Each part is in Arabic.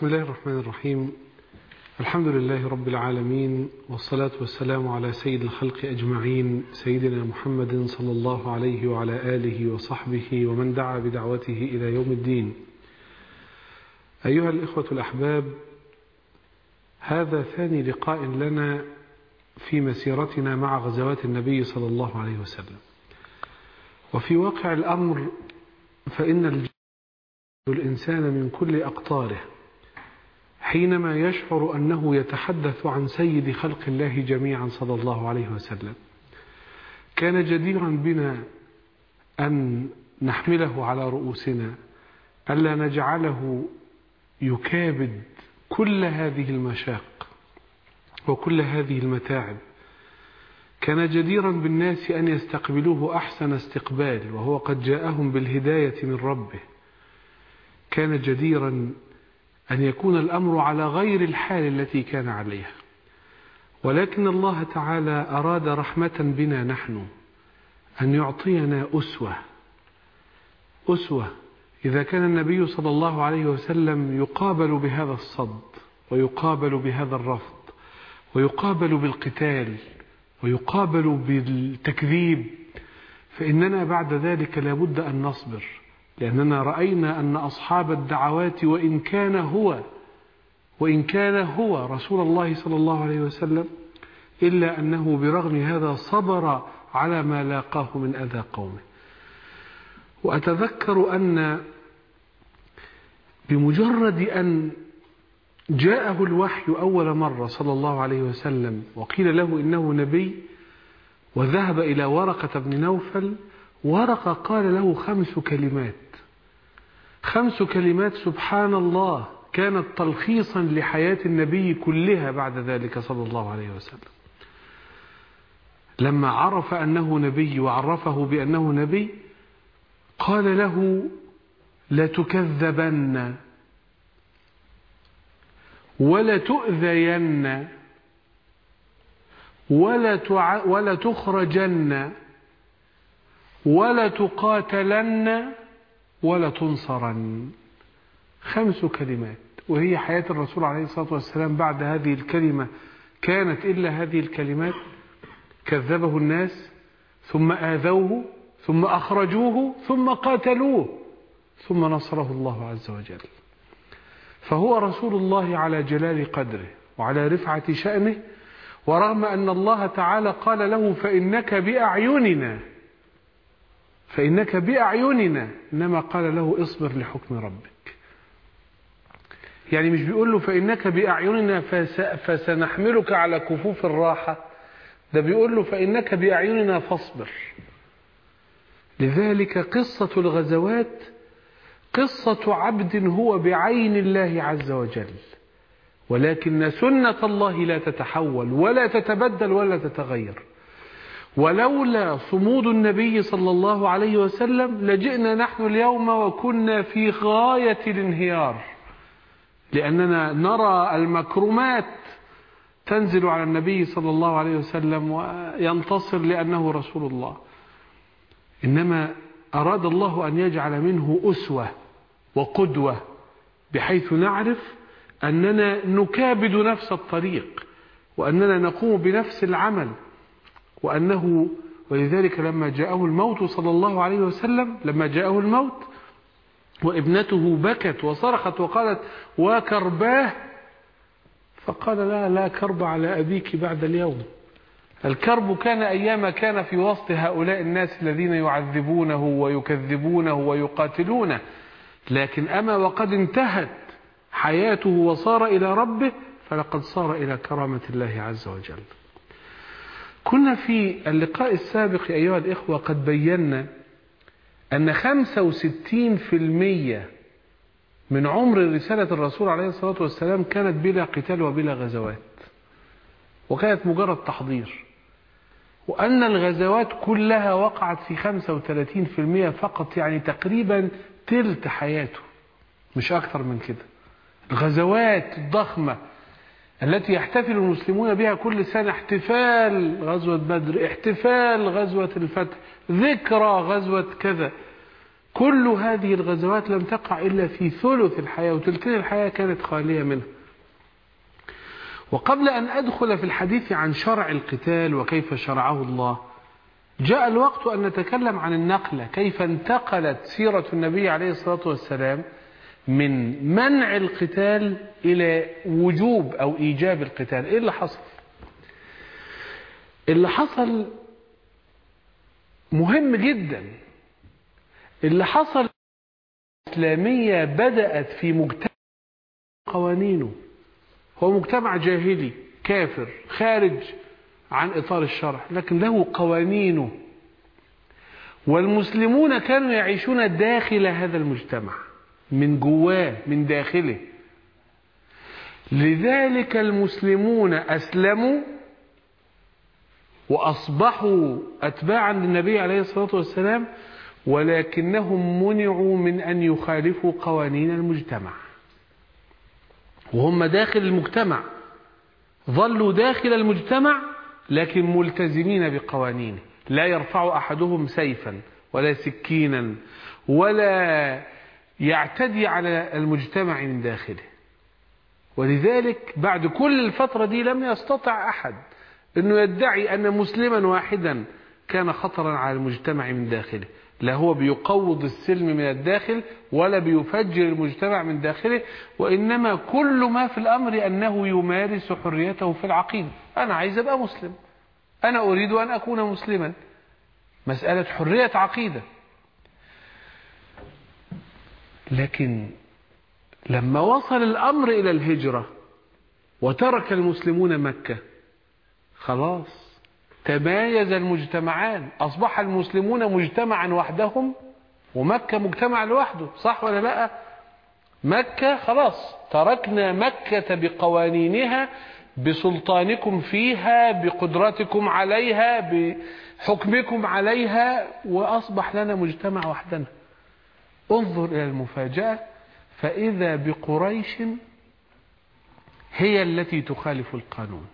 بسم الله الرحمن الرحيم. الحمد لله رب العالمين والصلاة والسلام على سيد الخلق أجمعين سيدنا محمد صلى الله عليه وعلى آله وصحبه ومن دعا بدعوته إلى يوم الدين. أيها الإخوة الأحباب هذا ثاني لقاء لنا في مسيرتنا مع غزوات النبي صلى الله عليه وسلم. وفي واقع الأمر فإن الإنسان من كل أقطاره. حينما يشعر أنه يتحدث عن سيد خلق الله جميعا صلى الله عليه وسلم كان جديرا بنا أن نحمله على رؤوسنا ألا نجعله يكابد كل هذه المشاق وكل هذه المتاعب. كان جديرا بالناس أن يستقبلوه أحسن استقبال وهو قد جاءهم بالهداية من ربه. كان جديرا أن يكون الأمر على غير الحال التي كان عليها. ولكن الله تعالى أراد رحمة بنا نحن أن يعطينا أسوة. أسوة. إذا كان النبي صلى الله عليه وسلم يقابل بهذا الصد ويقابل بهذا الرفض ويقابل بالقتال ويقابل بالتكذيب فإننا بعد ذلك لابد أن نصبر. لأننا رأينا أن أصحاب الدعوات وإن كان هو وإن كان هو رسول الله صلى الله عليه وسلم إلا أنه برغم هذا صبر على ما لاقاه من أذى قومه. وأتذكر أن بمجرد أن جاءه الوحي أول مرة صلى الله عليه وسلم وقيل له إنه نبي وذهب إلى ورقة بن نوفل ورقة قال له خمس كلمات. خمس كلمات سبحان الله كانت تلخيصا لحياة النبي كلها بعد ذلك صلى الله عليه وسلم لما عرف أنه نبي وعرفه بأنه نبي قال له لتكذبن ولا تؤذين ولا. ولا تخرجن ولا تقاتلن ولا تنصرن خمس كلمات. وهي حياة الرسول عليه الصلاة والسلام بعد هذه الكلمة كانت إلا هذه الكلمات. كذبه الناس ثم آذوه ثم أخرجوه ثم قاتلوه ثم نصره الله عز وجل. فهو رسول الله على جلال قدره وعلى رفعة شأنه. ورغم أن الله تعالى قال له فإنك بأعيننا فإنك بأعيننا إنما قال له اصبر لحكم ربك. يعني مش بيقول له فإنك بأعيننا فسنحملك على كفوف الراحة ده بيقول له فإنك بأعيننا فاصبر. لذلك قصة الغزوات قصة عبد هو بعين الله عز وجل. ولكن سنة الله لا تتحول ولا تتبدل ولا تتغير. ولولا صمود النبي صلى الله عليه وسلم لجئنا نحن اليوم وكنا في غاية الانهيار. لأننا نرى المكرمات تنزل على النبي صلى الله عليه وسلم وينتصر لأنه رسول الله. إنما أراد الله أن يجعل منه أسوة وقدوة بحيث نعرف أننا نكابد نفس الطريق وأننا نقوم بنفس العمل. وأنه ولذلك لما جاءه الموت صلى الله عليه وسلم لما جاءه الموت وابنته بكت وصرخت وقالت وكرباه فقال لا لا كرب على أبيك بعد اليوم. الكرب كان أيام كان في وسط هؤلاء الناس الذين يعذبونه ويكذبونه ويقاتلونه. لكن أما وقد انتهت حياته وصار إلى ربه فلقد صار إلى كرامة الله عز وجل. كنا في اللقاء السابق أيها الإخوة قد بينا أن 65% من عمر رسالة الرسول عليه الصلاة والسلام كانت بلا قتال وبلا غزوات وكانت مجرد تحضير. وأن الغزوات كلها وقعت في 35% فقط يعني تقريبا تلت حياته مش أكثر من كده. الغزوات الضخمة التي يحتفل المسلمون بها كل سنة احتفال غزوة بدر احتفال غزوة الفتح ذكرى غزوة كذا. كل هذه الغزوات لم تقع إلا في ثلث الحياة وتلتين الحياة كانت خالية منها. وقبل أن أدخل في الحديث عن شرع القتال وكيف شرعه الله جاء الوقت أن نتكلم عن النقلة كيف انتقلت سيرة النبي عليه الصلاة والسلام من منع القتال إلى وجوب أو إيجاب القتال. إيه اللي حصل؟ اللي حصل مهم جدا. اللي حصل الإسلامية بدأت في مجتمع قوانينه. هو مجتمع جاهلي كافر خارج عن إطار الشرع لكن له قوانينه. والمسلمون كانوا يعيشون داخل هذا المجتمع. من جواه من داخله. لذلك المسلمون أسلموا وأصبحوا أتباعا للنبي عليه الصلاة والسلام ولكنهم منعوا من أن يخالفوا قوانين المجتمع. وهم داخل المجتمع. ظلوا داخل المجتمع لكن ملتزمين بقوانينه. لا يرفع أحدهم سيفا ولا سكينا ولا يعتدي على المجتمع من داخله. ولذلك بعد كل الفترة دي لم يستطع أحد أنه يدعي أن مسلما واحدا كان خطرا على المجتمع من داخله. لا هو بيقوض السلم من الداخل ولا بيفجر المجتمع من داخله وإنما كل ما في الأمر أنه يمارس حريته في العقيدة أنا عايز أبقى مسلم. أنا أريد أن أكون مسلما. مسألة حرية عقيدة. لكن لما وصل الأمر إلى الهجرة وترك المسلمون مكة خلاص تمايز المجتمعان أصبح المسلمون مجتمعا وحدهم ومكة مجتمع لوحده صح ولا لأ؟ مكة خلاص تركنا مكة بقوانينها بسلطانكم فيها بقدرتكم عليها بحكمكم عليها وأصبح لنا مجتمع وحدنا. انظر إلى المفاجأة فإذا بقريش هي التي تخالف القانون.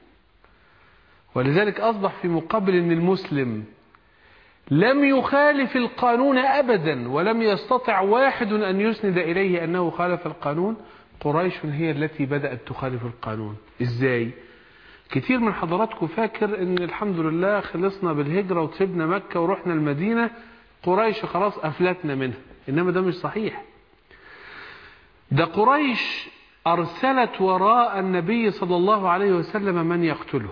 ولذلك أصبح في مقابل أن المسلم لم يخالف القانون أبدا ولم يستطع واحد أن يسند إليه أنه خالف القانون قريش هي التي بدأت تخالف القانون. إزاي؟ كتير من حضراتكم فاكر إن الحمد لله خلصنا بالهجرة وسيبنا مكة ورحنا المدينة قريش خلاص أفلتنا منها. إنما ده مش صحيح. ده قريش أرسلت وراء النبي صلى الله عليه وسلم من يقتله.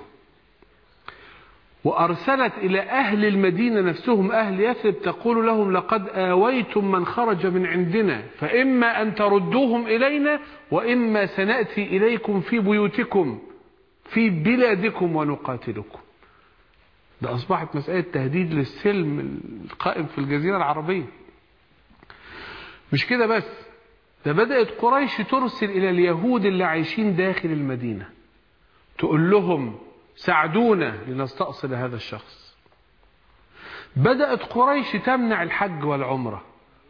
وأرسلت إلى أهل المدينة نفسهم أهل يثرب تقول لهم لقد آويتم من خرج من عندنا فإما أن تردوهم إلينا وإما سنأتي إليكم في بيوتكم في بلادكم ونقاتلكم. ده أصبحت مسألة تهديد للسلم القائم في الجزيرة العربية. مش كده بس؟ ده بدأت قريش ترسل إلى اليهود اللي عايشين داخل المدينة. تقول لهم ساعدونا لنستأصل هذا الشخص. بدأت قريش تمنع الحج والعمرة.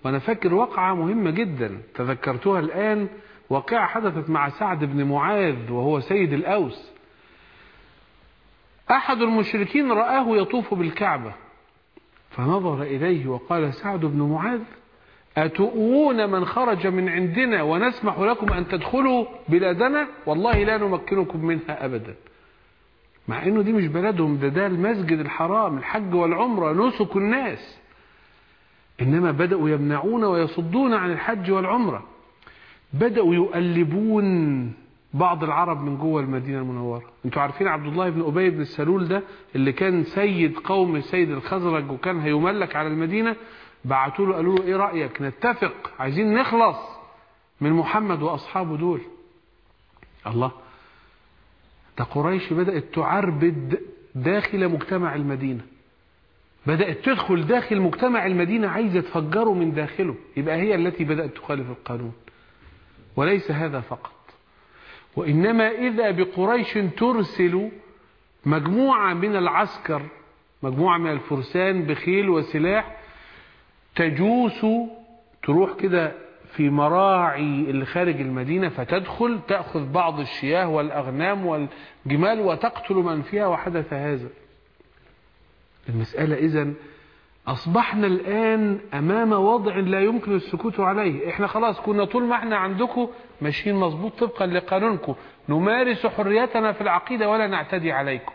وأنا فاكر وقعة مهمة جدا. تذكرتها الآن واقعة حدثت مع سعد بن معاذ وهو سيد الأوس. أحد المشركين رآه يطوف بالكعبة فنظر إليه وقال سعد بن معاذ أتؤون من خرج من عندنا ونسمح لكم أن تدخلوا بلادنا؟ والله لا نمكنكم منها أبدا. مع إنه دي مش بلدهم ده ده المسجد الحرام الحج والعمرة نسك الناس. إنما بدأوا يمنعون ويصدون عن الحج والعمرة. بدأوا يؤلبون بعض العرب من جوه المدينة المنورة. أنتوا عارفين عبد الله بن أبي بن السلول ده اللي كان سيد قوم سيد الخزرج وكان هيملك على المدينة؟ بعتوا له قالوا له إيه رأيك؟ نتفق. عايزين نخلص من محمد وأصحابه دول. الله. ده قريش بدأت تعربد داخل مجتمع المدينة. بدأت تدخل داخل مجتمع المدينة عايزة تفجره من داخله. يبقى هي التي بدأت تخالف القانون. وليس هذا فقط. وإنما إذا بقريش ترسل مجموعة من العسكر مجموعة من الفرسان بخيل وسلاح تجوس تروح كده في مراعي اللي خارج المدينة فتدخل تأخذ بعض الشياه والأغنام والجمال وتقتل من فيها وحدث هذا. المسألة إذن أصبحنا الآن أمام وضع لا يمكن السكوت عليه. إحنا خلاص كنا طول ما إحنا عندكم ماشيين مظبوط طبقا لقانونكم. نمارس حريتنا في العقيدة ولا نعتدي عليكم.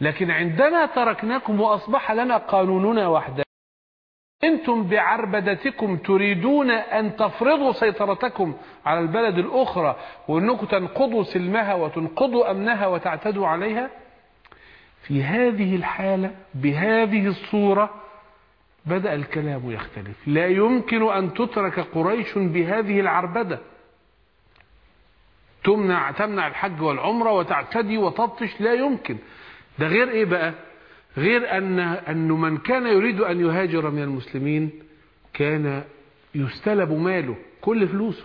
لكن عندما تركناكم وأصبح لنا قانوننا وحده أنتم بعربدتكم تريدون أن تفرضوا سيطرتكم على البلد الأخرى وأنكم تنقضوا سلمها وتنقضوا أمنها وتعتدوا عليها؟ في هذه الحالة بهذه الصورة بدأ الكلام يختلف. لا يمكن أن تترك قريش بهذه العربدة. تمنع تمنع الحج والعمرة وتعتدي وتبطش. لا يمكن. ده غير إيه بقى؟ غير أن أنه من كان يريد أن يهاجر من المسلمين كان يستلب ماله كل فلوسه.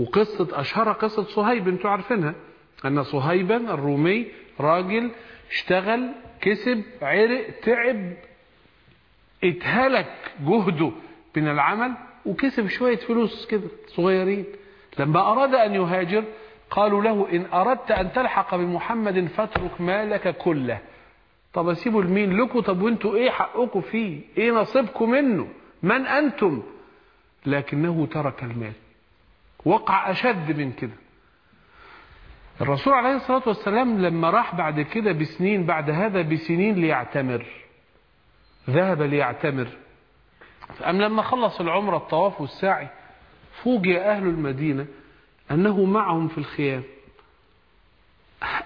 وقصة أشهر قصة صهيب أنتوا عارفينها. أن صهيبا الرومي راجل اشتغل كسب عرق تعب اتهلك جهده من العمل وكسب شوية فلوس كده صغيرين. لما أراد أن يهاجر قالوا له إن أردت أن تلحق بمحمد فاترك مالك كله. طب أسيبه لمين؟ لكم. طب وانتوا إيه حقكم فيه؟ إيه نصيبكم منه؟ من أنتم؟ لكنه ترك المال. وقع أشد من كده. الرسول عليه الصلاة والسلام لما راح بعد كده بسنين بعد هذا بسنين ليعتمر. ذهب ليعتمر. أم لما خلص العمرة الطواف والسعي فوجئ أهل المدينة أنه معهم في الخيام.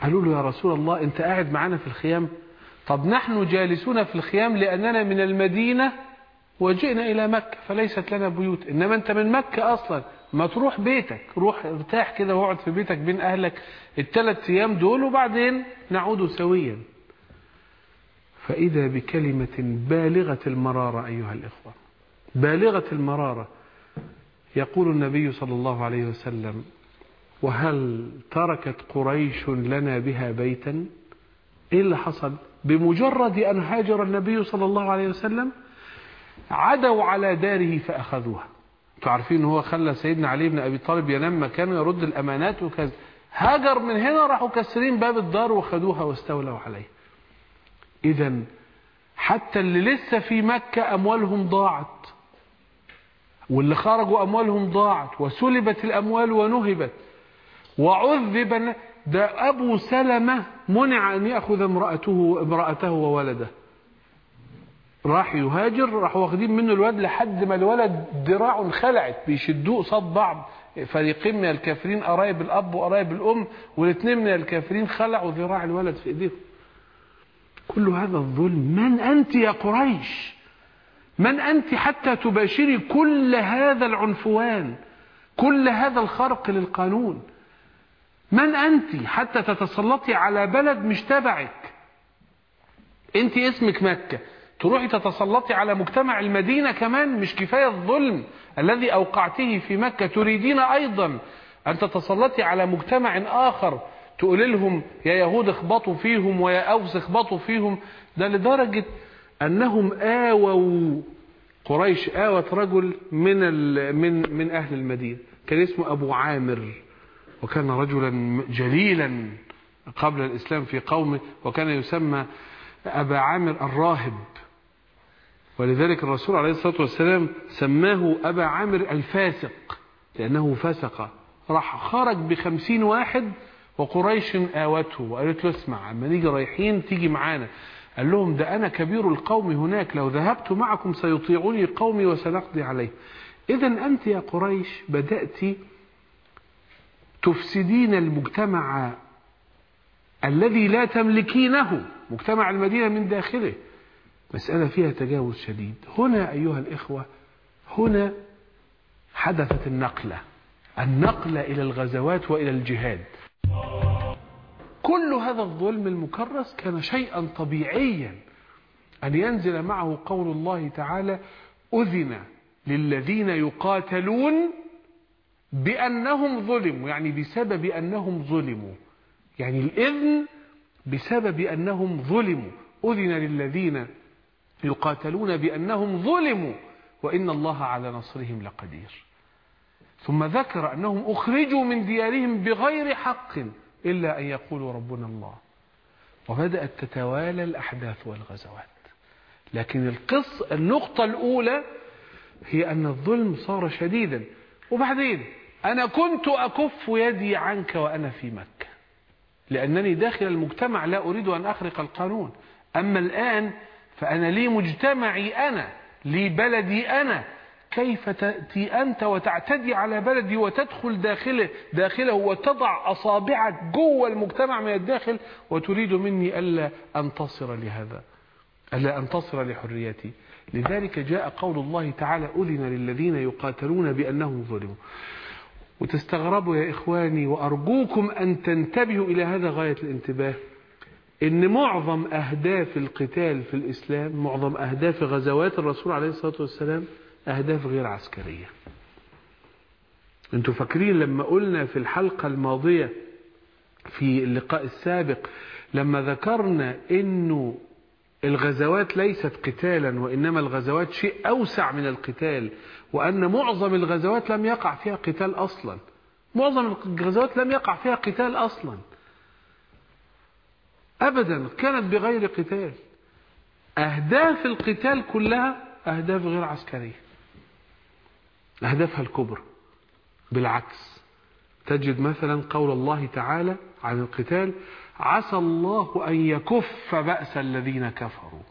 قالوا له يا رسول الله أنت قاعد معنا في الخيام؟ طب نحن جالسون في الخيام لأننا من المدينة وجئنا إلى مكة فليست لنا بيوت. إنما أنت من مكة أصلا. ما تروح بيتك روح ارتاح كده واقعد في بيتك بين أهلك الثلاث أيام دول وبعدين نعود سويا. فإذا بكلمة بالغة المرارة أيها الإخوة بالغة المرارة يقول النبي صلى الله عليه وسلم وهل تركت قريش لنا بها بيتا؟ إيه اللي حصل؟ بمجرد أن هاجر النبي صلى الله عليه وسلم عدوا على داره فأخذوها. أنتوا عارفين إن هو خلى سيدنا علي بن أبي طالب ينام مكانه يرد الأمانات وكذا. هاجر من هنا راحوا كسرين باب الدار وخدوها واستولوا عليه. اذا حتى اللي لسه في مكة أموالهم ضاعت. واللي خرجوا أموالهم ضاعت. وسلبت الأموال ونهبت. وعذب ده أبو سلمة منع أن يأخذ امرأته, امرأته وولده. راح يهاجر راح واخدين منه الولد لحد ما الولد ذراعه انخلعت بيشدوه قصاد بعض. فريقين من الكافرين قرايب الأب وقرايب الأم والاثنين من الكافرين خلعوا ذراع الولد في إيديهم. كل هذا الظلم. من أنت يا قريش؟ من أنت حتى تباشري كل هذا العنفوان كل هذا الخرق للقانون؟ من أنت حتى تتسلطي على بلد مش تبعك؟ أنت اسمك مكة. تروحي تتسلطي على مجتمع المدينة كمان مش كفاية الظلم الذي أوقعته في مكة. تريدين أيضا أن تتسلطي على مجتمع آخر تقول لهم يا يهود اخبطوا فيهم ويا أوس اخبطوا فيهم. ده لدرجة أنهم آووا. قريش آوت رجل من من من أهل المدينة. كان اسمه أبو عامر. وكان رجلا جليلا قبل الإسلام في قومه وكان يسمى أبا عامر الراهب. ولذلك الرسول عليه الصلاة والسلام سماه أبا عامر الفاسق لأنه فسق راح خرج بخمسين واحد وقريش آوته وقالت له اسمع اما نيجي رايحين تيجي معانا. قال لهم ده أنا كبير القوم هناك لو ذهبت معكم سيطيعوني قومي وسنقضي عليه. إذا أنت يا قريش بدأت تفسدين المجتمع الذي لا تملكينه مجتمع المدينة من داخله. مسألة فيها تجاوز شديد. هنا أيها الإخوة هنا حدثت النقلة النقلة إلى الغزوات وإلى الجهاد. كل هذا الظلم المكرس كان شيئا طبيعيا. أن ينزل معه قول الله تعالى أذن للذين يقاتلون بأنهم ظلموا يعني بسبب أنهم ظلموا. يعني الإذن بسبب أنهم ظلموا. أذن للذين يقاتلون بأنهم ظلموا وإن الله على نصرهم لقدير. ثم ذكر أنهم أخرجوا من ديارهم بغير حق إلا أن يقولوا ربنا الله. وبدأت تتوالى الأحداث والغزوات. لكن القص النقطة الأولى هي أن الظلم صار شديدا. وبعدين أنا كنت أكف يدي عنك وأنا في مكة. لأنني داخل المجتمع لا أريد أن أخرق القانون. أما الآن فأنا لي مجتمعي أنا لي بلدي أنا. كيف تأتي أنت وتعتدي على بلدي وتدخل داخله, داخله وتضع أصابعك جوه المجتمع من الداخل؟ وتريد مني ألا أنتصر لهذا ألا أنتصر لحريتي. لذلك جاء قول الله تعالى أذن للذين يقاتلون بأنهم ظلموا. وتستغربوا يا إخواني وأرجوكم أن تنتبهوا إلى هذا غاية الانتباه إن معظم أهداف القتال في الإسلام معظم أهداف غزوات الرسول عليه الصلاة والسلام أهداف غير عسكرية. أنتوا فاكرين لما قلنا في الحلقة الماضية في اللقاء السابق لما ذكرنا إنه الغزوات ليست قتالا وإنما الغزوات شيء أوسع من القتال وأن معظم الغزوات لم يقع فيها قتال أصلا. معظم الغزوات لم يقع فيها قتال أصلا. أبدا كانت بغير قتال. أهداف القتال كلها أهداف غير عسكرية. أهدافها الكبرى. بالعكس تجد مثلا قول الله تعالى عن القتال عسى الله أن يكف بأس الذين كفروا.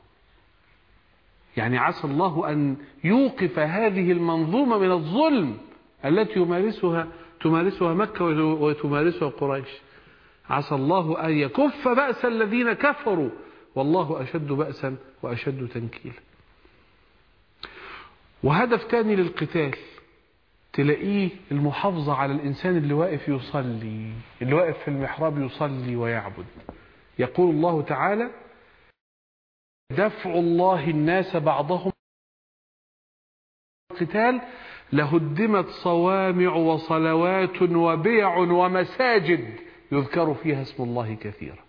يعني عسى الله أن يوقف هذه المنظومة من الظلم التي يمارسها تمارسها مكة وتمارسها قريش. عسى الله أن يكف بأس الذين كفروا. والله أشد بأسا وأشد تنكيلا. وهدف تاني للقتال. تلاقيه المحافظة على الإنسان اللي واقف يصلي اللي واقف في المحراب يصلي ويعبد. يقول الله تعالى دفع الله الناس بعضهم القتال لهدمت صوامع وصلوات وبيع ومساجد يذكر فيها اسم الله كثيرا.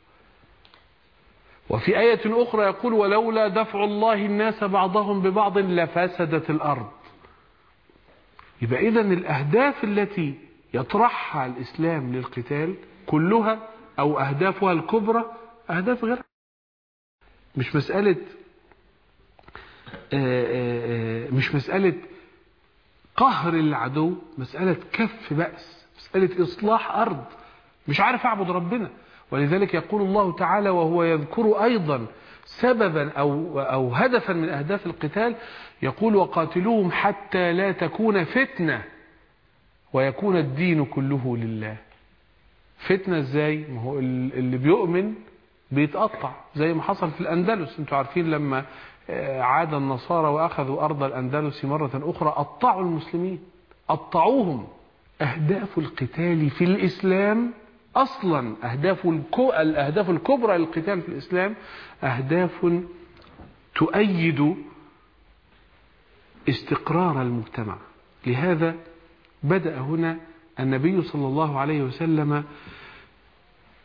وفي آية أخرى يقول ولولا دفع الله الناس بعضهم ببعض لفسدت الأرض. يبقى إذا الأهداف التي يطرحها الإسلام للقتال كلها أو أهدافها الكبرى أهداف غير مش مسألة مش مسألة قهر العدو مسألة كف بأس مسألة إصلاح أرض مش عارف أعبد ربنا. ولذلك يقول الله تعالى وهو يذكر أيضا سببا أو, أو هدفا من أهداف القتال يقول وقاتلوهم حتى لا تكون فتنة ويكون الدين كله لله. فتنة إزاي؟ ما هو اللي بيؤمن بيتقطع زي ما حصل في الأندلس. أنتوا عارفين لما عاد النصارى وأخذوا أرض الأندلس مرة أخرى قطعوا المسلمين قطعوهم. أهداف القتال في الإسلام أصلا أهداف. الأهداف الكبرى للقتال في الإسلام أهداف تؤيد استقرار المجتمع لهذا بدأ هنا النبي صلى الله عليه وسلم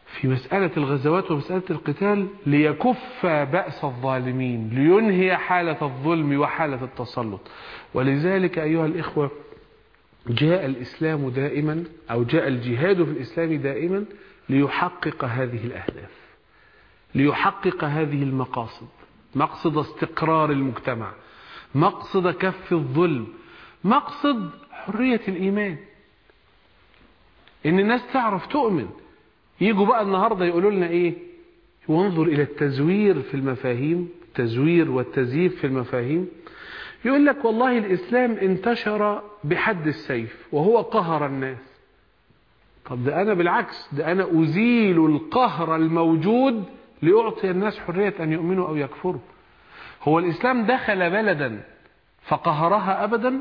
في مسألة الغزوات ومسألة القتال ليكف بأس الظالمين لينهي حالة الظلم وحالة التسلط ولذلك أيها الإخوة جاء الإسلام دائما أو جاء الجهاد في الإسلام دائما ليحقق هذه الأهداف ليحقق هذه المقاصد. مقصد استقرار المجتمع مقصد كف الظلم مقصد حرية الإيمان. إن الناس تعرف تؤمن. يجوا بقى النهاردة يقولوا لنا إيه؟ وانظر إلى التزوير في المفاهيم التزوير والتزييف في المفاهيم. يقول لك والله الإسلام انتشر بحد السيف وهو قهر الناس. طب ده أنا بالعكس ده أنا أزيل القهر الموجود لأعطي الناس حرية أن يؤمنوا أو يكفروا. هو الإسلام دخل بلدا فقهرها أبدا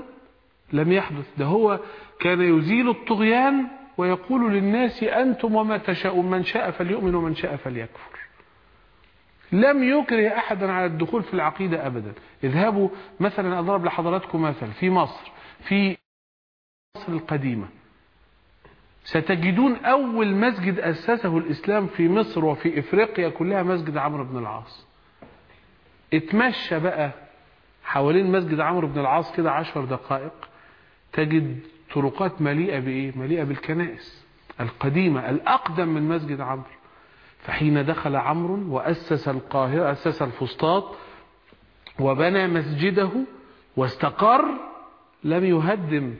لم يحدث. ده هو كان يزيل الطغيان ويقول للناس أنتم وما تشاءون من شاء فليؤمن ومن شاء فليكفر. لم يكره أحدا على الدخول في العقيدة أبدا. اذهبوا مثلا أضرب لحضراتكم مثل في مصر في مصر القديمة. ستجدون أول مسجد أسسه الإسلام في مصر وفي إفريقيا كلها مسجد عمرو بن العاص. اتمشى بقى حوالين مسجد عمرو بن العاص كده عشر دقائق. تجد طرقات مليئة بإيه؟ مليئة بالكنائس القديمة الأقدم من مسجد عمرو. فحين دخل عمرو وأسس القاهرة أسس الفسطاط وبنى مسجده واستقر لم يهدم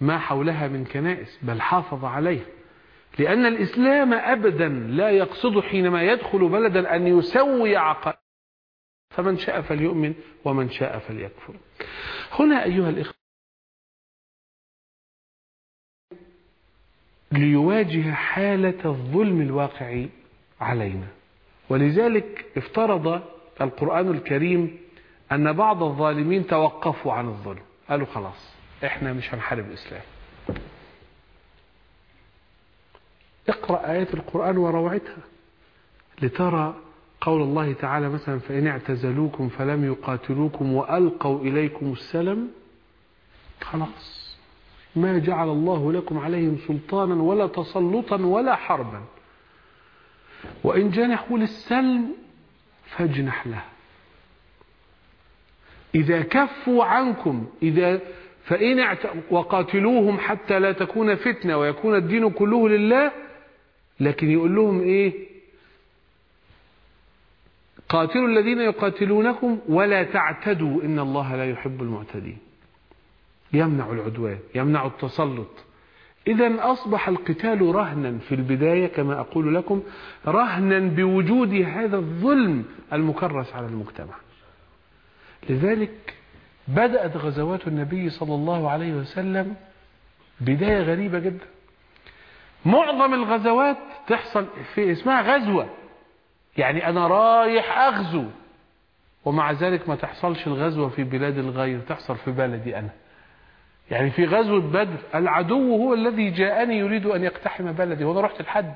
ما حولها من كنائس بل حافظ عليها لأن الإسلام أبدا لا يقصد حينما يدخل بلدا أن يسوي عقائد. فمن شاء فليؤمن ومن شاء فليكفر. هنا أيها الإخوة ليواجه حالة الظلم الواقع علينا. ولذلك افترض القرآن الكريم أن بعض الظالمين توقفوا عن الظلم. قالوا خلاص إحنا مش هنحارب الإسلام. اقرأ آيات القرآن وروعتها. لترى قول الله تعالى مثلا فإن اعتزلوكم فلم يقاتلوكم وألقوا إليكم السلم خلاص. ما جعل الله لكم عليهم سلطانا ولا تسلطا ولا حربا. وإن جنحوا للسلم فاجنح له. إذا كفوا عنكم إذا فإن. وقاتلوهم حتى لا تكون فتنة ويكون الدين كله لله لكن يقول لهم إيه؟ قاتلوا الذين يقاتلونكم ولا تعتدوا إن الله لا يحب المعتدين. يمنع العدوان يمنع التسلط. إذا أصبح القتال رهنا في البداية كما أقول لكم رهنا بوجود هذا الظلم المكرس على المجتمع. لذلك بدأت غزوات النبي صلى الله عليه وسلم بداية غريبة جدا. معظم الغزوات تحصل في اسمها غزوة. يعني أنا رايح أغزو. ومع ذلك ما تحصلش الغزوة في بلاد الغير تحصل في بلدي أنا. يعني في غزوة بدر العدو هو الذي جاءني يريد أن يقتحم بلدي وأنا رحت الحد.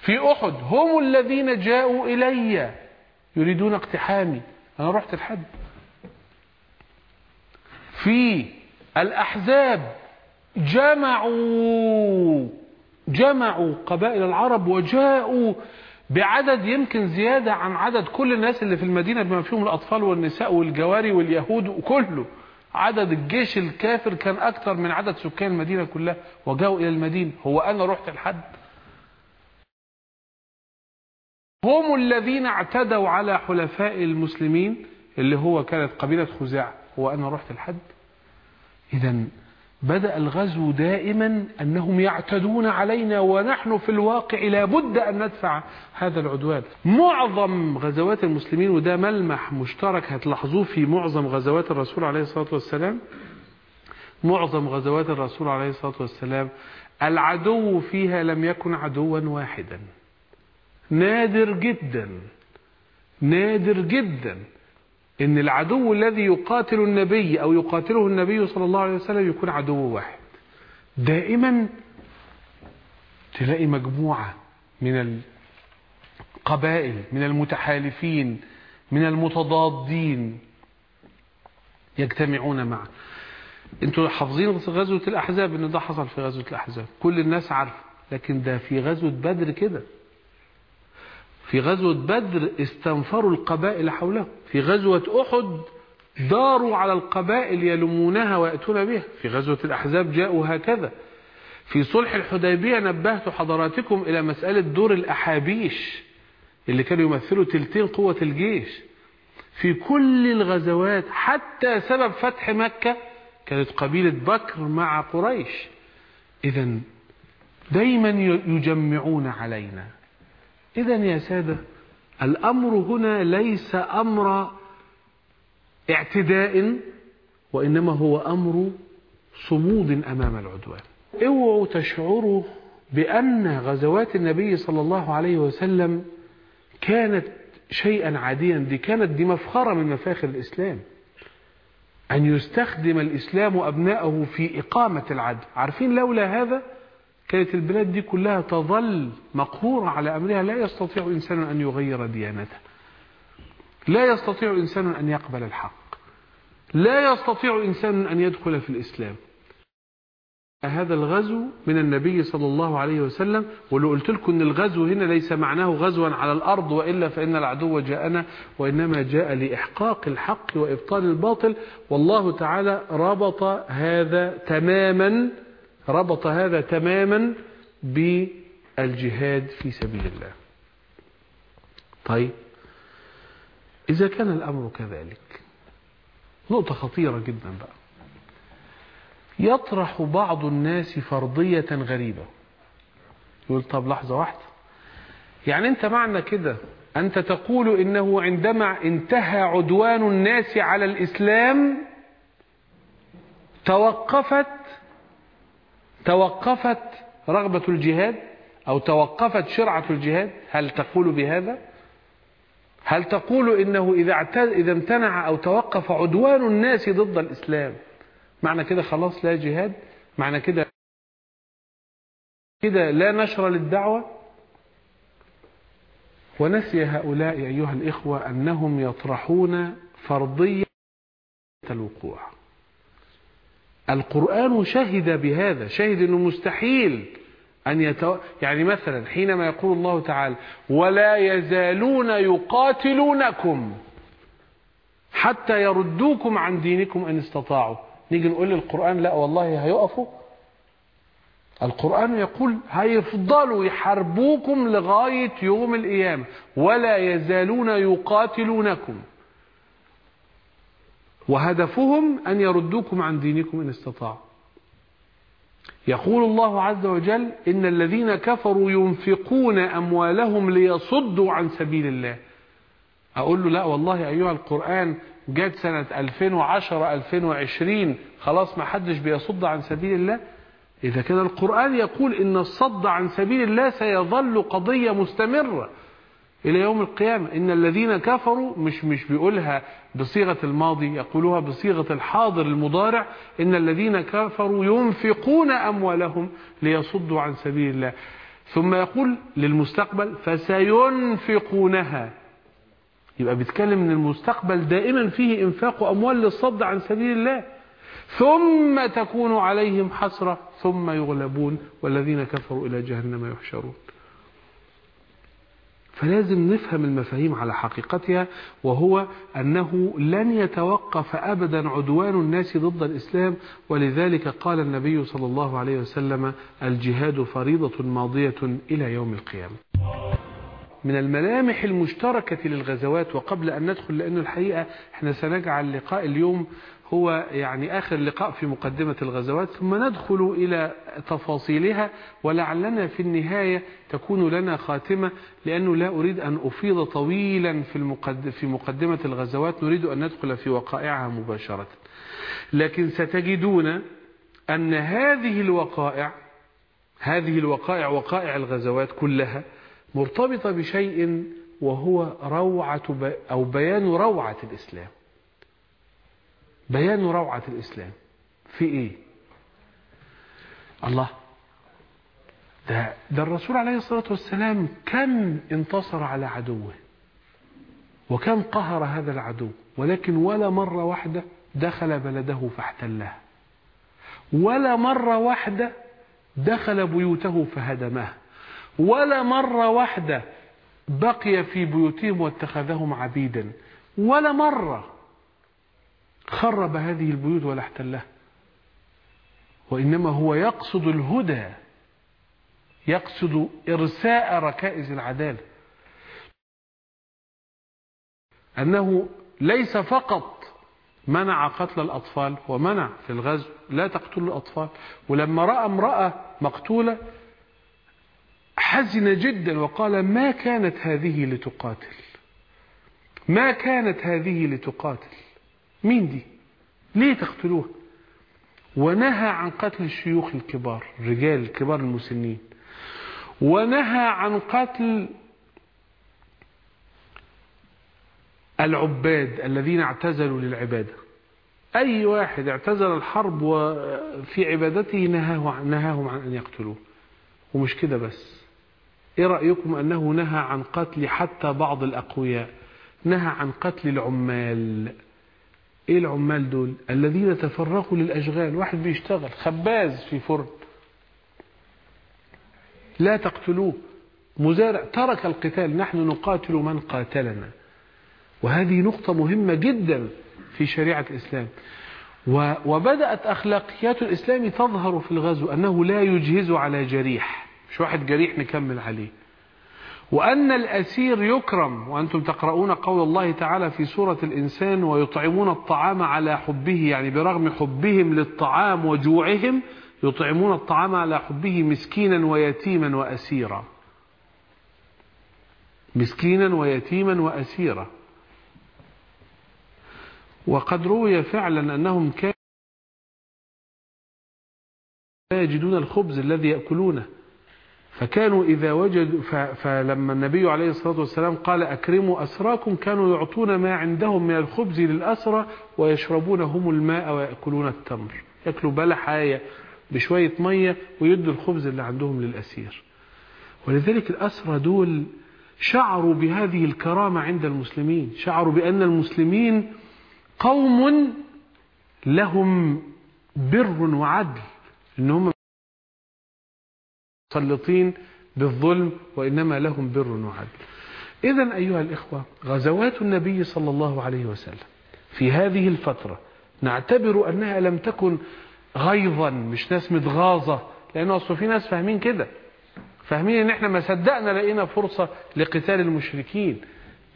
في أحد هم الذين جاءوا إلي يريدون اقتحامي أنا رحت الحد. في الأحزاب جمعوا جمعوا قبائل العرب وجاءوا بعدد يمكن زيادة عن عدد كل الناس اللي في المدينة بما فيهم الأطفال والنساء والجواري واليهود وكله. عدد الجيش الكافر كان أكثر من عدد سكان المدينة كلها وجاءوا إلى المدينة. هو أنا رحت الحد هم الذين اعتدوا على حلفاء المسلمين اللي هو كانت قبيلة خزاع هو أنا رحت الحد إذا بدأ الغزو دائما أنهم يعتدون علينا ونحن في الواقع لابد أن ندفع هذا العدوان. معظم غزوات المسلمين وده ملمح مشترك هتلاحظوه في معظم غزوات الرسول عليه الصلاة والسلام معظم غزوات الرسول عليه الصلاة والسلام العدو فيها لم يكن عدوا واحدا. نادر جدا نادر جدا. إن العدو الذي يقاتل النبي أو يقاتله النبي صلى الله عليه وسلم يكون عدو واحد. دائما تلاقي مجموعة من القبائل من المتحالفين من المتضادين يجتمعون معا أنتوا حافظين غزوة الأحزاب؟ إن ده حصل في غزوة الأحزاب. كل الناس عارفة لكن ده في غزوة بدر كده. في غزوة بدر استنفروا القبائل حوله في غزوة أحد داروا على القبائل يلمونها ويأتون بها. في غزوة الأحزاب جاءوا هكذا. في صلح الحديبية نبهت حضراتكم إلى مسألة دور الأحابيش اللي كانوا يمثلوا تلتين قوة الجيش. في كل الغزوات حتى سبب فتح مكة كانت قبيلة بكر مع قريش. إذا دايما يجمعون علينا. إذا يا سادة الأمر هنا ليس أمر اعتداء وإنما هو أمر صمود أمام العدوان. اوعوا تشعروا بأن غزوات النبي صلى الله عليه وسلم كانت شيئا عاديا دي كانت دي مفخرة من مفاخر الإسلام. أن يستخدم الإسلام أبناءه في إقامة العدل. عارفين لولا هذا؟ كانت البلاد دي كلها تظل مقهورة على أمرها. لا يستطيع إنسان أن يغير ديانته لا يستطيع إنسان أن يقبل الحق. لا يستطيع إنسان أن يدخل في الإسلام. هذا الغزو من النبي صلى الله عليه وسلم ولو قلت لكم إن الغزو هنا ليس معناه غزوا على الأرض وإلا فإن العدو جاءنا وإنما جاء لإحقاق الحق وابطال الباطل والله تعالى ربط هذا تماما ربط هذا تماما بالجهاد في سبيل الله. طيب إذا كان الأمر كذلك نقطة خطيرة جدا بقى. يطرح بعض الناس فرضية غريبة. يقول طب لحظة واحدة. يعني أنت معنى كده أنت تقول إنه عندما انتهى عدوان الناس على الإسلام توقفت توقفت رغبة الجهاد أو توقفت شرعة الجهاد؟ هل تقول بهذا؟ هل تقول إنه إذا إذا امتنع أو توقف عدوان الناس ضد الإسلام؟ معنى كده خلاص لا جهاد؟ معنى كده كده لا نشر للدعوة؟ ونسي هؤلاء أيها الإخوة أنهم يطرحون فرضية الوقوع. القرآن شهد بهذا شهد أنه مستحيل أن يتو... يعني مثلا حينما يقول الله تعالى ولا يزالون يقاتلونكم حتى يردوكم عن دينكم إن استطاعوا. نيجي نقول للقرآن لا والله هيقفوا. القرآن يقول هيفضلوا يحاربوكم لغاية يوم القيامة. ولا يزالون يقاتلونكم. وهدفهم أن يردوكم عن دينكم إن استطاعوا. يقول الله عز وجل إن الذين كفروا ينفقون أموالهم ليصدوا عن سبيل الله. أقول له لا والله أيها القرآن جت سنة 2010-2020 خلاص ما حدش بيصد عن سبيل الله. إذا كان القرآن يقول إن الصد عن سبيل الله سيظل قضية مستمرة. إلى يوم القيامة. إن الذين كفروا مش مش بيقولها بصيغة الماضي يقولوها بصيغة الحاضر المضارع. إن الذين كفروا ينفقون أموالهم ليصدوا عن سبيل الله. ثم يقول للمستقبل فسينفقونها. يبقى بيتكلم إن المستقبل دائما فيه إنفاق اموال للصد عن سبيل الله. ثم تكون عليهم حسرة ثم يغلبون والذين كفروا إلى جهنم يحشرون. فلازم نفهم المفاهيم على حقيقتها وهو أنه لن يتوقف أبدا عدوان الناس ضد الإسلام ولذلك قال النبي صلى الله عليه وسلم الجهاد فريضة ماضية إلى يوم القيامة. من الملامح المشتركة للغزوات وقبل أن ندخل لأن الحقيقة إحنا سنجعل لقاء اليوم هو يعني آخر لقاء في مقدمة الغزوات ثم ندخل إلى تفاصيلها ولعلنا في النهاية تكون لنا خاتمة لأنه لا أريد أن أفيض طويلا في, المقد في مقدمة الغزوات نريد أن ندخل في وقائعها مباشرة. لكن ستجدون أن هذه الوقائع هذه الوقائع وقائع الغزوات كلها مرتبطة بشيء وهو روعة أو بيان روعة الإسلام. بيان روعة الإسلام. في إيه؟ الله. ده, ده الرسول عليه الصلاة والسلام كم انتصر على عدوه وكم قهر هذا العدو ولكن ولا مرة واحدة دخل بلده فاحتلها ولا مرة واحدة دخل بيوته فهدمها ولا مرة واحدة بقي في بيوتهم واتخذهم عبيدا. ولا مرة. خرب هذه البيوت ولا احتلها. وإنما هو يقصد الهدى يقصد إرساء ركائز العدالة. أنه ليس فقط منع قتل الأطفال ومنع في الغزو لا تقتلوا الأطفال. ولما رأى امرأة مقتولة حزن جدا وقال ما كانت هذه لتقاتل؟ ما كانت هذه لتقاتل؟ مين دي؟ ليه تقتلوها ونهى عن قتل الشيوخ الكبار الرجال الكبار المسنين. ونهى عن قتل العباد الذين اعتزلوا للعبادة. أي واحد اعتزل الحرب وفي عبادته نهاه نهاهم عن أن يقتلوه. ومش كده بس. إيه رأيكم أنه نهى عن قتل حتى بعض الأقوياء؟ نهى عن قتل العمال. إيه العمال دول؟ الذين تفرغوا للأشغال. واحد بيشتغل خباز في فرن. لا تقتلوه. مزارع. ترك القتال. نحن نقاتل من قاتلنا. وهذه نقطة مهمة جدا في شريعة الإسلام. وبدأت أخلاقيات الإسلام تظهر في الغزو أنه لا يجهز على جريح. مش واحد جريح نكمل عليه. وأن الأسير يكرم وأنتم تقرؤون قول الله تعالى في سورة الإنسان ويطعمون الطعام على حبه يعني برغم حبهم للطعام وجوعهم يطعمون الطعام على حبه مسكينا ويتيما وأسيرا. مسكينا ويتيما وأسيرا. وقد روي فعلا أنهم كانوا لا يجدون الخبز الذي يأكلونه. فكانوا إذا وجدوا فلما النبي عليه الصلاة والسلام قال أكرموا أسراكم كانوا يعطون ما عندهم من الخبز للأسرى ويشربون هم الماء ويأكلون التمر. يأكلوا بلحاية بشوية مية ويدوا الخبز اللي عندهم للأسير. ولذلك الأسرى دول شعروا بهذه الكرامة عند المسلمين. شعروا بأن المسلمين قوم لهم بر وعدل إنهم مسلطين بالظلم وإنما لهم بر وعدل. إذا أيها الإخوة غزوات النبي صلى الله عليه وسلم في هذه الفترة نعتبر أنها لم تكن غيظا مش ناس متغاظة لأنه أصل في ناس فاهمين كده. فاهمين إن إحنا ما صدقنا لقينا فرصة لقتال المشركين.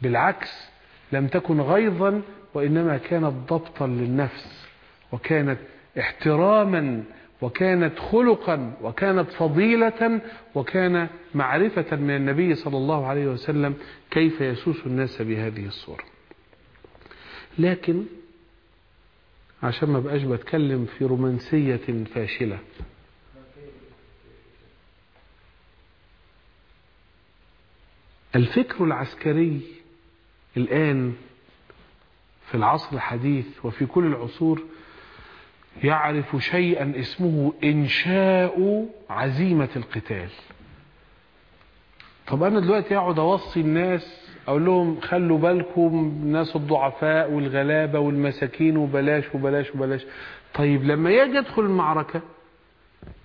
بالعكس لم تكن غيظا وإنما كانت ضبطا للنفس وكانت احتراما وكانت خلقا وكانت فضيلة وكان معرفة من النبي صلى الله عليه وسلم كيف يسوس الناس بهذه الصورة. لكن عشان ما بقاش بتكلم في رومانسية فاشلة. الفكر العسكري الآن في العصر الحديث وفي كل العصور يعرف شيئا اسمه إنشاء عزيمة القتال. طب أنا دلوقتي أقعد أوصي الناس أقول لهم خلوا بالكم الناس الضعفاء والغلابة والمساكين وبلاش وبلاش وبلاش. طيب لما يجي يدخل المعركة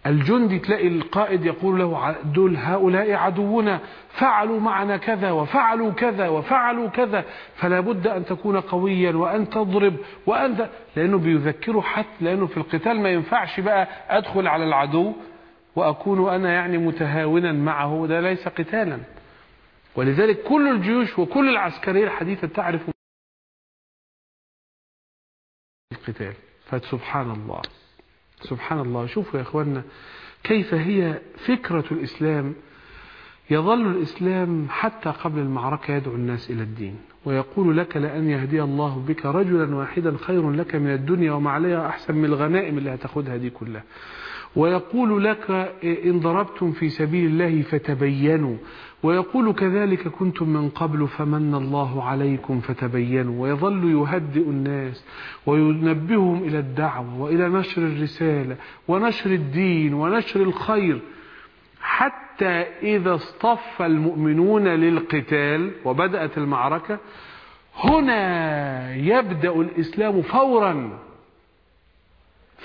الجندي تلاقي القائد يقول له دول هؤلاء عدونا فعلوا معنا كذا وفعلوا كذا وفعلوا كذا فلا بد أن تكون قويا وأن تضرب وأن لأنه بيذكره حتى لأنه في القتال ما ينفعش بقى أدخل على العدو وأكون أنا يعني متهاونا معه ده ليس قتالا. ولذلك كل الجيوش وكل العسكرية الحديثة تعرف القتال. فسبحان الله. سبحان الله. شوفوا يا اخوانا كيف هي فكرة الإسلام؟ يظل الإسلام حتى قبل المعركة يدعو الناس إلى الدين ويقول لك لأن يهدي الله بك رجلا واحدا خير لك من الدنيا وما عليها أحسن من الغنائم اللي هتاخدها دي كلها. ويقول لك إن ضربتم في سبيل الله فتبينوا. ويقول كذلك كنتم من قبل فمن الله عليكم فتبينوا. ويظل يهدئ الناس وينبههم إلى الدعوة وإلى نشر الرسالة ونشر الدين ونشر الخير. حتى إذا اصطف المؤمنون للقتال وبدأت المعركة هنا يبدأ الإسلام فورا.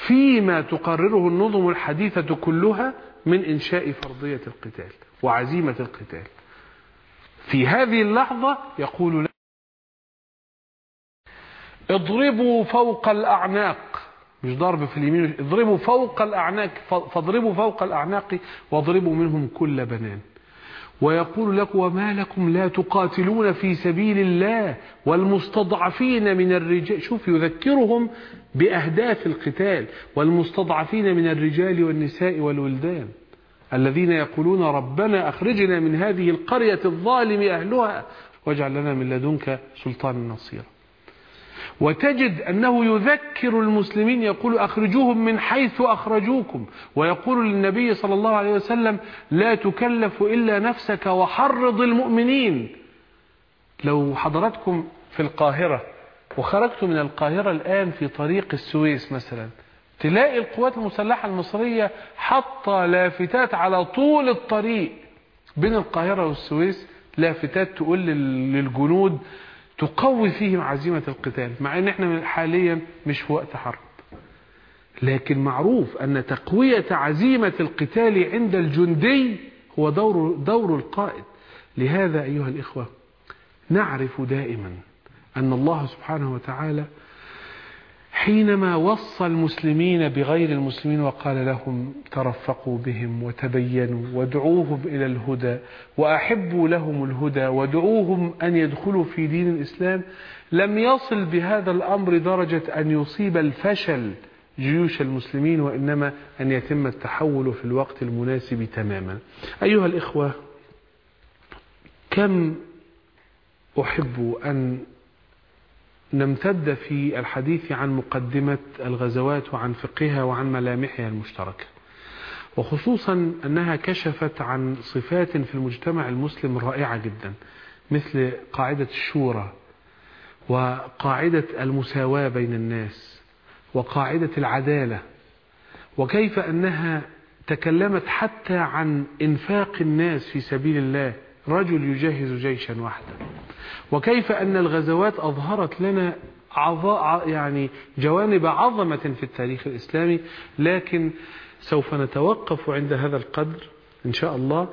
فيما تقرره النظم الحديثة كلها من إنشاء فرضية القتال وعزيمة القتال. في هذه اللحظة يقول لك اضربوا فوق الأعناق. مش ضرب في اليمين اضربوا فوق الأعناق فاضربوا فوق الأعناق واضربوا منهم كل بنان. ويقول لك وما لكم لا تقاتلون في سبيل الله والمستضعفين من الرجال. شوف يذكرهم بأهداف القتال والمستضعفين من الرجال والنساء والولدان الذين يقولون ربنا أخرجنا من هذه القرية الظالم أهلها واجعل لنا من لدنك سلطان نصيرا. وتجد أنه يذكر المسلمين يقول أخرجوهم من حيث أخرجوكم ويقول للنبي صلى الله عليه وسلم لا تكلف إلا نفسك وحرض المؤمنين. لو حضراتكم في القاهرة وخرجتم من القاهرة الآن في طريق السويس مثلا تلاقي القوات المسلحة المصرية حاطة لافتات على طول الطريق. بين القاهرة والسويس لافتات تقول للجنود تقوي فيهم عزيمة القتال مع إن إحنا حاليا مش في وقت حرب. لكن معروف أن تقوية عزيمة القتال عند الجندي هو دور, دور القائد. لهذا أيها الإخوة نعرف دائما أن الله سبحانه وتعالى حينما وصى المسلمين بغير المسلمين وقال لهم ترفقوا بهم وتبينوا وادعوهم إلى الهدى وأحبوا لهم الهدى وادعوهم أن يدخلوا في دين الإسلام لم يصل بهذا الأمر درجة أن يصيب الفشل جيوش المسلمين وإنما أن يتم التحول في الوقت المناسب تماما. أيها الإخوة كم أحب أن نمتد في الحديث عن مقدمة الغزوات وعن فقهها وعن ملامحها المشتركة. وخصوصا أنها كشفت عن صفات في المجتمع المسلم رائعة جدا مثل قاعدة الشورى وقاعدة المساواة بين الناس وقاعدة العدالة وكيف أنها تكلمت حتى عن إنفاق الناس في سبيل الله رجل يجهز جيشا وحده. وكيف أن الغزوات أظهرت لنا عظ... يعني جوانب عظمة في التاريخ الإسلامي لكن سوف نتوقف عند هذا القدر إن شاء الله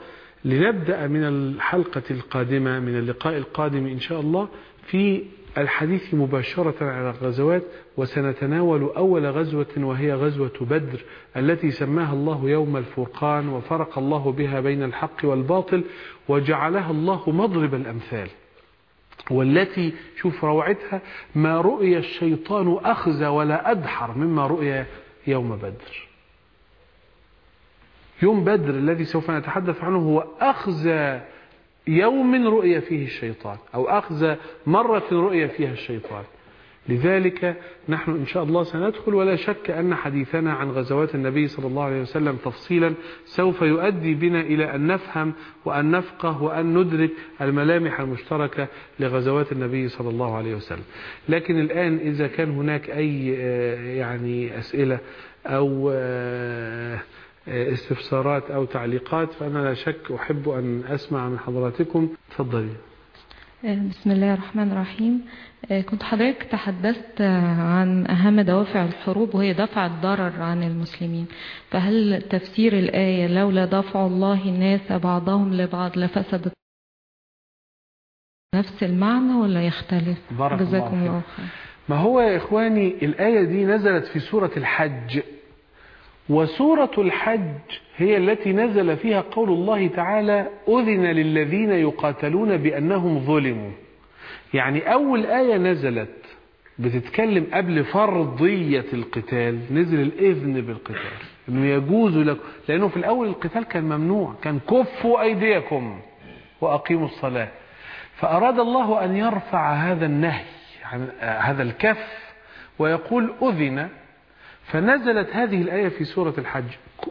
لنبدأ من الحلقة القادمة من اللقاء القادم إن شاء الله في الحديث مباشرة على الغزوات وسنتناول أول غزوة وهي غزوة بدر التي سماها الله يوم الفرقان وفرق الله بها بين الحق والباطل وجعلها الله مضرب الأمثال. والتي شوف روعتها ما رؤي الشيطان أخزى ولا أدحر مما رؤي يوم بدر. يوم بدر الذي سوف نتحدث عنه هو أخزى يوم رؤي فيه الشيطان أو أخزى مرة رؤي فيها الشيطان. لذلك نحن إن شاء الله سندخل ولا شك أن حديثنا عن غزوات النبي صلى الله عليه وسلم تفصيلا سوف يؤدي بنا إلى أن نفهم وأن نفقه وأن ندرك الملامح المشتركة لغزوات النبي صلى الله عليه وسلم. لكن الآن إذا كان هناك أي يعني أسئلة أو استفسارات أو تعليقات فأنا لا شك أحب أن أسمع من حضراتكم. تفضلي. بسم الله الرحمن الرحيم. كنت حضرتك تحدثت عن أهم دوافع الحروب وهي دفع الضرر عن المسلمين. فهل تفسير الآية لولا دفع الله الناس بعضهم لبعض لفسدت نفس المعنى ولا يختلف؟ بارك جزاكم الله ما هو يا إخواني الآية دي نزلت في سورة الحج. وسورة الحج هي التي نزل فيها قول الله تعالى أذن للذين يقاتلون بأنهم ظلموا. يعني أول آية نزلت بتتكلم قبل فرضية القتال نزل الإذن بالقتال. أنه يجوز لكم لأنه في الأول القتال كان ممنوع كان كفوا أيديكم وأقيموا الصلاة. فأراد الله أن يرفع هذا النهي عن هذا الكف ويقول أذن فنزلت هذه الآية في سورة الحج.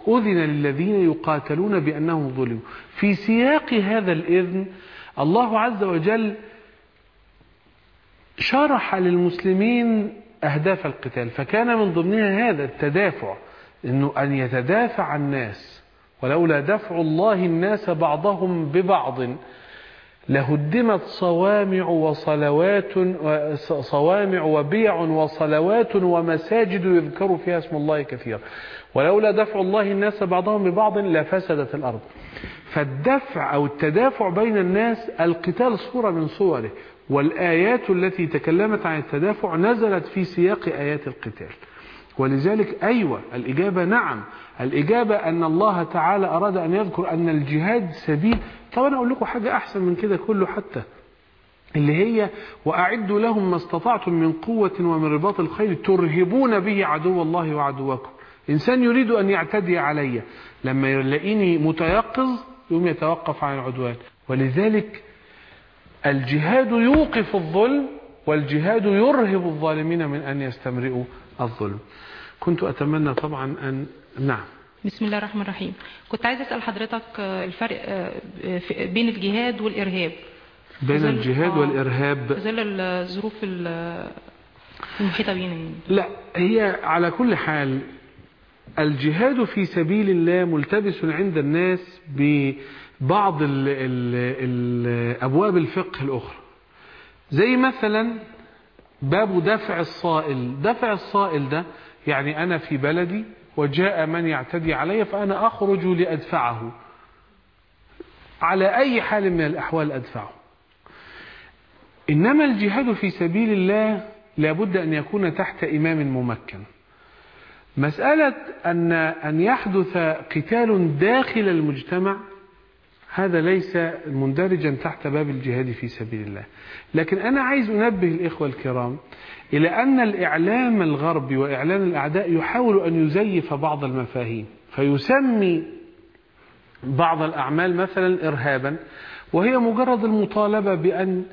أذن للذين يقاتلون بأنهم ظلموا. في سياق هذا الإذن الله عز وجل شرح للمسلمين أهداف القتال. فكان من ضمنها هذا التدافع إنه أن يتدافع الناس ولولا دفع الله الناس بعضهم ببعض. لهدمت صوامع وصلوات صوامع وبيع وصلوات ومساجد يذكر فيها اسم الله كثيرا. ولولا دفع الله الناس بعضهم ببعض لفسدت الأرض. فالدفع أو التدافع بين الناس القتال صورة من صوره. والآيات التي تكلمت عن التدافع نزلت في سياق آيات القتال. ولذلك أيوة الإجابة نعم. الإجابة أن الله تعالى أراد أن يذكر أن الجهاد سبيل. طب أنا أقول لكم حاجة أحسن من كده كله حتى. اللي هي وأعدوا لهم ما استطعتم من قوة ومن رباط الخيل ترهبون به عدو الله وعدوكم. إنسان يريد أن يعتدي علي. لما يلاقيني متيقظ يوم يتوقف عن العدوان. ولذلك الجهاد يوقف الظلم والجهاد يرهب الظالمين من أن يستمرئوا الظلم. كنت أتمنى طبعا أن نعم. بسم الله الرحمن الرحيم. كنت عايز أسأل حضرتك الفرق في- بين الجهاد والإرهاب. بين الجهاد آه. والإرهاب. في ظل الظروف ال- المحيطة بينا لا هي على كل حال الجهاد في سبيل الله ملتبس عند الناس ببعض ال ال ال أبواب الفقه الأخرى. زي مثلا باب دفع الصائل. دفع الصائل ده يعني أنا في بلدي وجاء من يعتدي علي فأنا أخرج لأدفعه. على أي حال من الأحوال أدفعه. إنما الجهاد في سبيل الله لابد أن يكون تحت إمام ممكن. مسألة أن أن يحدث قتال داخل المجتمع هذا ليس مندرجا تحت باب الجهاد في سبيل الله. لكن أنا عايز أنبه الإخوة الكرام إلى أن الإعلام الغربي وإعلان الأعداء يحاول أن يزيف بعض المفاهيم فيسمي بعض الأعمال مثلا إرهابا وهي مجرد المطالبة بأن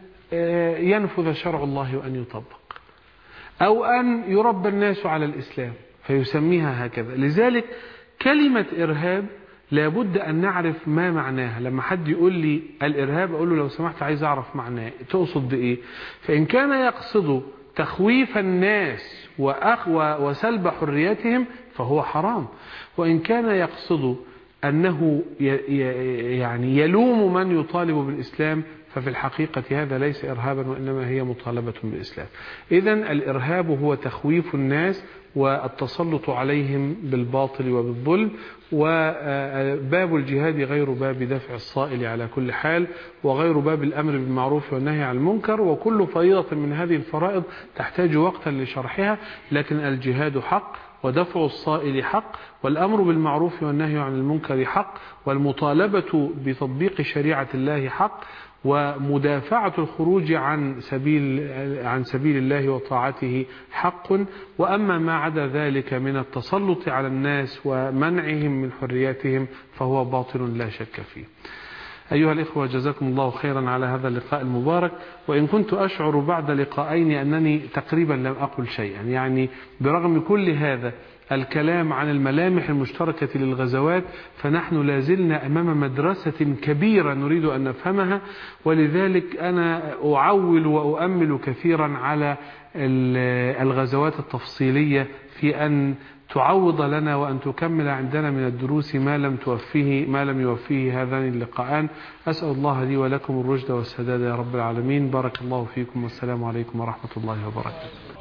ينفذ شرع الله وأن يطبق أو أن يربى الناس على الإسلام فيسميها هكذا. لذلك كلمة إرهاب لابد أن نعرف ما معناها. لما حد يقول لي الإرهاب أقول له لو سمحت عايز أعرف معناه. تقصد بإيه؟ فإن كان يقصد تخويف الناس وأخ وسلب حريتهم فهو حرام. وإن كان يقصد أنه يعني يلوم من يطالب بالإسلام ففي الحقيقة هذا ليس إرهابا وإنما هي مطالبة بالإسلام. إذا الإرهاب هو تخويف الناس والتسلط عليهم بالباطل وبالظلم وباب الجهاد غير باب دفع الصائل على كل حال وغير باب الأمر بالمعروف والنهي عن المنكر وكل فريضة من هذه الفرائض تحتاج وقتا لشرحها لكن الجهاد حق ودفع الصائل حق والأمر بالمعروف والنهي عن المنكر حق والمطالبة بتطبيق شريعة الله حق ومدافعة الخروج عن سبيل عن سبيل الله وطاعته حق. وأما ما عدا ذلك من التسلط على الناس ومنعهم من حرياتهم فهو باطل لا شك فيه. أيها الإخوة جزاكم الله خيرا على هذا اللقاء المبارك. وإن كنت أشعر بعد لقاءين أنني تقريبا لم أقل شيئا. يعني برغم كل هذا الكلام عن الملامح المشتركة للغزوات فنحن لازلنا أمام مدرسة كبيرة نريد أن نفهمها ولذلك أنا أعول وأؤمل كثيرا على الغزوات التفصيلية في أن تعوض لنا وأن تكمل عندنا من الدروس ما لم توفيه ما لم يوفيه هذان اللقاءان. أسأل الله لي ولكم الرشد والسداد يا رب العالمين. بارك الله فيكم والسلام عليكم ورحمة الله وبركاته.